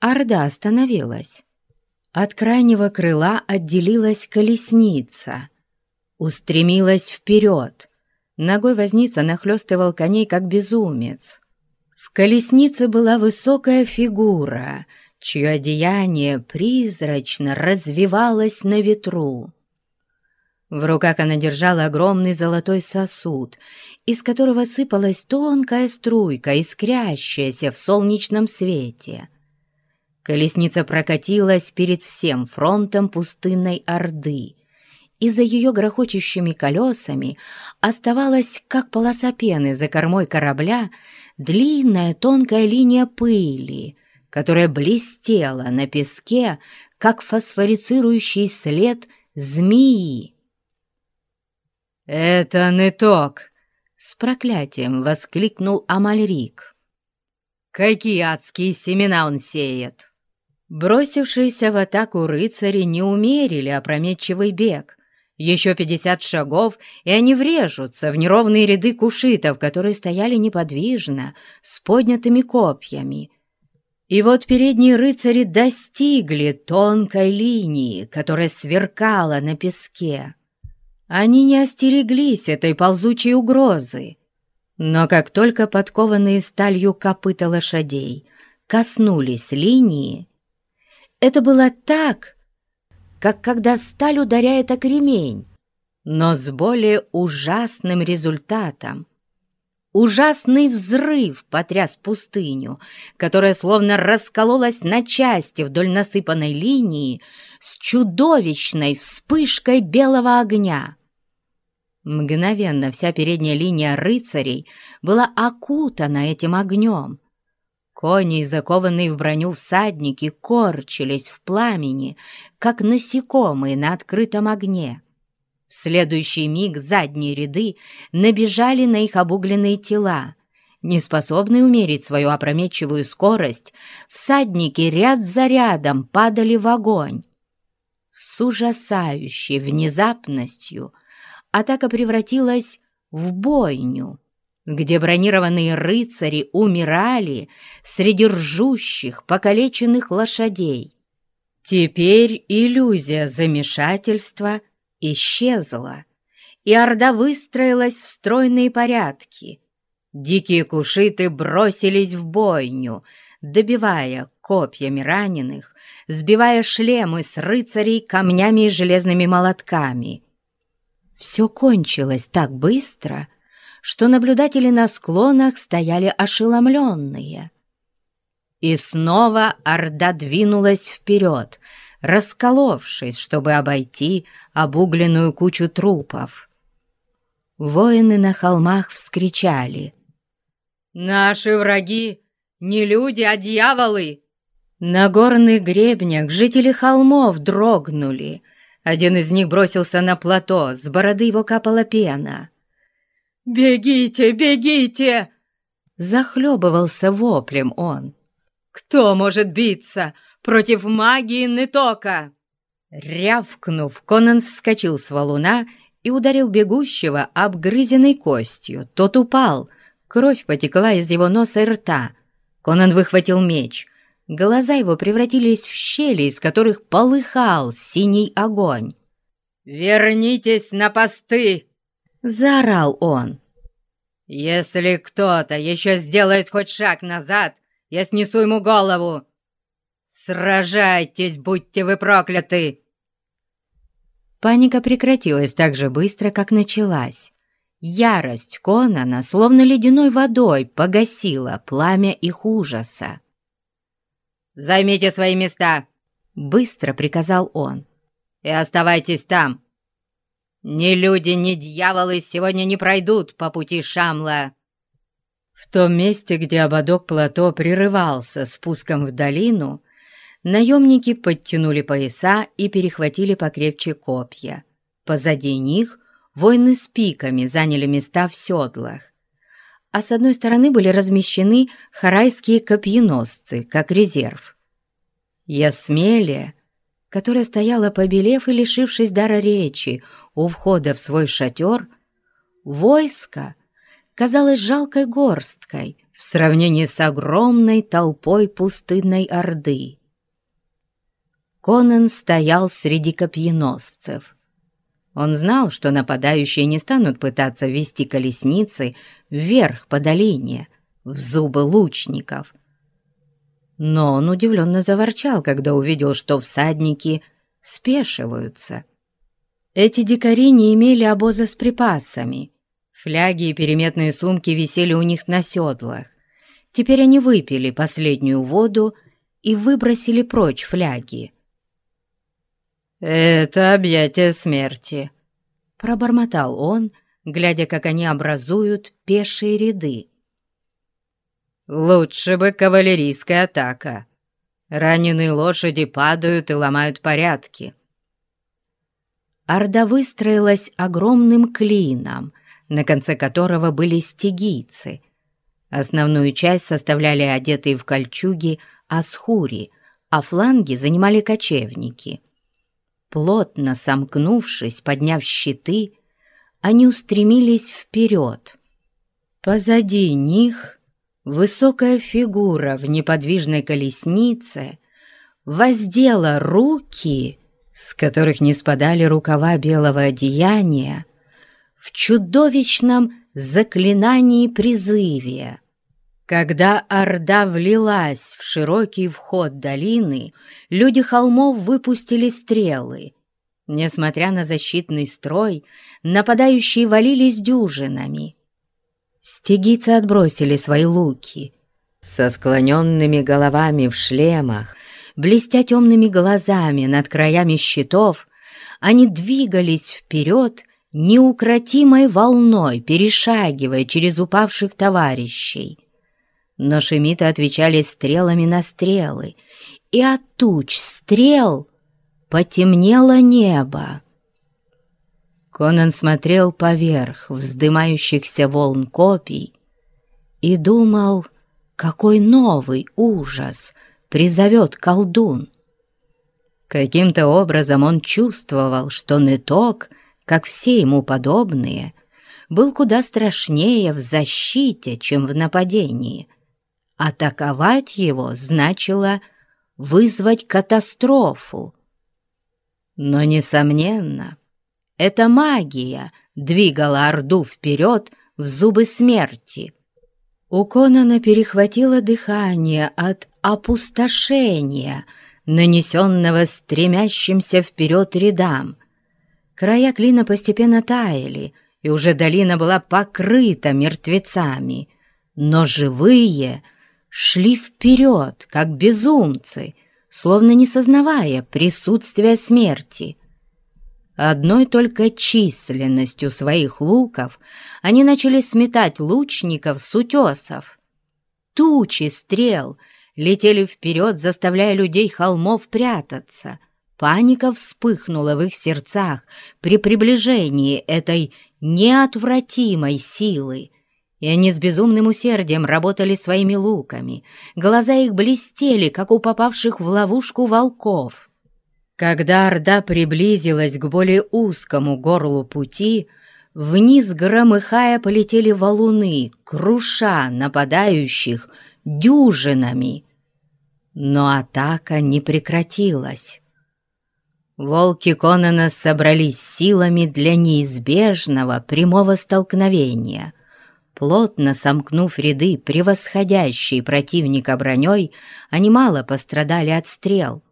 Орда остановилась. От крайнего крыла отделилась колесница. Устремилась вперед. Ногой возница нахлёстывал коней, как безумец. В колеснице была высокая фигура, чье одеяние призрачно развивалось на ветру. В руках она держала огромный золотой сосуд, из которого сыпалась тонкая струйка, искрящаяся в солнечном свете. Колесница прокатилась перед всем фронтом пустынной Орды, и за ее грохочущими колесами оставалась, как полоса пены за кормой корабля, длинная тонкая линия пыли, которая блестела на песке, как фосфорицирующий след змеи. «Это Неток!» — с проклятием воскликнул Амальрик. «Какие адские семена он сеет!» Бросившиеся в атаку рыцари не умерили опрометчивый бег. Еще пятьдесят шагов, и они врежутся в неровные ряды кушитов, которые стояли неподвижно, с поднятыми копьями. И вот передние рыцари достигли тонкой линии, которая сверкала на песке. Они не остереглись этой ползучей угрозы. Но как только подкованные сталью копыта лошадей коснулись линии, это было так, как когда сталь ударяет о кремень, но с более ужасным результатом. Ужасный взрыв потряс пустыню, которая словно раскололась на части вдоль насыпанной линии с чудовищной вспышкой белого огня. Мгновенно вся передняя линия рыцарей была окутана этим огнем. Кони, закованные в броню всадники, корчились в пламени, как насекомые на открытом огне. В следующий миг задние ряды набежали на их обугленные тела. Неспособные умерить свою опрометчивую скорость, всадники ряд за рядом падали в огонь. С ужасающей внезапностью — атака превратилась в бойню, где бронированные рыцари умирали среди ржущих, покалеченных лошадей. Теперь иллюзия замешательства исчезла, и орда выстроилась в стройные порядки. Дикие кушиты бросились в бойню, добивая копьями раненых, сбивая шлемы с рыцарей камнями и железными молотками — все кончилось так быстро, что наблюдатели на склонах стояли ошеломленные. И снова Орда двинулась вперед, расколовшись, чтобы обойти обугленную кучу трупов. Воины на холмах вскричали. «Наши враги не люди, а дьяволы!» На горных гребнях жители холмов дрогнули, один из них бросился на плато, с бороды его капала пена. «Бегите, бегите!» Захлебывался воплем он. «Кто может биться против магии Нетока?» Рявкнув, Конан вскочил с валуна и ударил бегущего обгрызенной костью. Тот упал, кровь потекла из его носа и рта. Конан выхватил меч — Глаза его превратились в щели, из которых полыхал синий огонь. «Вернитесь на посты!» — заорал он. «Если кто-то еще сделает хоть шаг назад, я снесу ему голову! Сражайтесь, будьте вы прокляты!» Паника прекратилась так же быстро, как началась. Ярость Конана, словно ледяной водой, погасила пламя их ужаса. «Займите свои места!» — быстро приказал он. «И оставайтесь там! Ни люди, ни дьяволы сегодня не пройдут по пути Шамла!» В том месте, где ободок плато прерывался спуском в долину, наемники подтянули пояса и перехватили покрепче копья. Позади них воины с пиками заняли места в седлах а с одной стороны были размещены харайские копьеносцы, как резерв. Ясмелия, которая стояла побелев и лишившись дара речи у входа в свой шатер, войско казалось жалкой горсткой в сравнении с огромной толпой пустынной орды. Конан стоял среди копьеносцев. Он знал, что нападающие не станут пытаться вести колесницы вверх по долине, в зубы лучников. Но он удивленно заворчал, когда увидел, что всадники спешиваются. Эти дикари не имели обоза с припасами. Фляги и переметные сумки висели у них на седлах. Теперь они выпили последнюю воду и выбросили прочь фляги. «Это объятие смерти», — пробормотал он, глядя, как они образуют пешие ряды. «Лучше бы кавалерийская атака. Раненые лошади падают и ломают порядки». Орда выстроилась огромным клином, на конце которого были стегийцы. Основную часть составляли одетые в кольчуги асхури, а фланги занимали кочевники — Плотно сомкнувшись, подняв щиты, они устремились вперед. Позади них высокая фигура в неподвижной колеснице воздела руки, с которых не спадали рукава белого одеяния, в чудовищном заклинании призывия. Когда Орда влилась в широкий вход долины, люди холмов выпустили стрелы. Несмотря на защитный строй, нападающие валились дюжинами. Стегицы отбросили свои луки. Со склоненными головами в шлемах, блестя темными глазами над краями щитов, они двигались вперед неукротимой волной, перешагивая через упавших товарищей но шемиты отвечали стрелами на стрелы, и от туч стрел потемнело небо. Конан смотрел поверх вздымающихся волн копий и думал, какой новый ужас призовет колдун. Каким-то образом он чувствовал, что Неток, как все ему подобные, был куда страшнее в защите, чем в нападении — Атаковать его значило вызвать катастрофу. Но, несомненно, эта магия двигала Орду вперед в зубы смерти. У Конана перехватило дыхание от опустошения, нанесенного стремящимся вперед рядам. Края клина постепенно таяли, и уже долина была покрыта мертвецами, но живые — шли вперед, как безумцы, словно не сознавая присутствия смерти. Одной только численностью своих луков они начали сметать лучников с утесов. Тучи стрел летели вперед, заставляя людей холмов прятаться. Паника вспыхнула в их сердцах при приближении этой неотвратимой силы, и они с безумным усердием работали своими луками. Глаза их блестели, как у попавших в ловушку волков. Когда Орда приблизилась к более узкому горлу пути, вниз громыхая полетели валуны, круша нападающих дюжинами. Но атака не прекратилась. Волки Конана собрались силами для неизбежного прямого столкновения — Плотно сомкнув ряды, превосходящие противника броней, они мало пострадали от стрел.